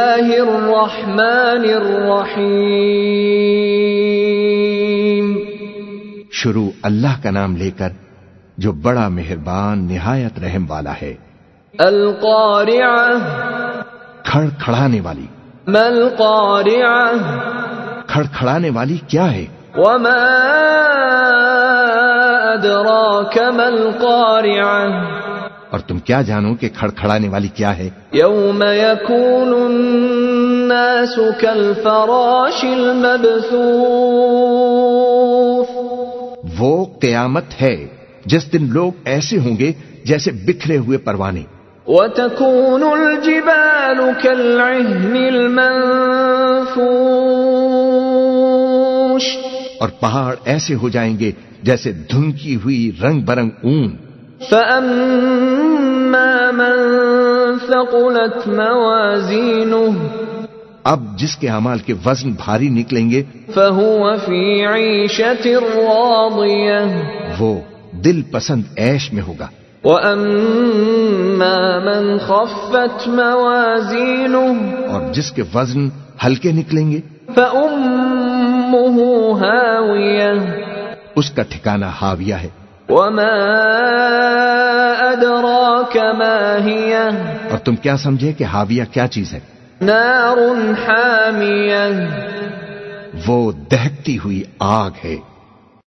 اللہ الرحمن الرحیم شروع اللہ کا نام لے کر جو بڑا مہربان نہایت رحم والا ہے۔ القارعہ. کھڑ کھڑانے والی۔ القارعہ؟ کھڑ کھڑانے والی کیا ہے؟ وما ادراک ما القارعہ؟ اور تم کیا جانو کہ کھڑ کھڑانے والی کیا ہے؟ یوم یکون الناس کالفراش المبثوث وہ قیامت ہے جس دن لوگ ایسے ہوں گے جیسے بکھرے ہوئے پروانے۔ وتكون الجبال كالعهن المنفوش اور پہاڑ ایسے ہو جائیں گے جیسے دھنکی ہوئی رنگ برنگ اون۔ فأما من ثقلت موازينه اب جس کے اعمال کے وزن بھاری نکلیں گے فهو في عيشة راضية وہ دل پسند عیش میں ہوگا۔ وأما من خفت موازينه اور جس کے وزن ہلکے نکلیں گے فأمه هاوية اس کا ٹھکانہ حاویہ ہے۔ وما أدراك ما هي اور تم کیا سمجھے کہ حاویہ کیا چیز ہے؟ نار حامية وہ دہکتی ہوئی آگ ہے۔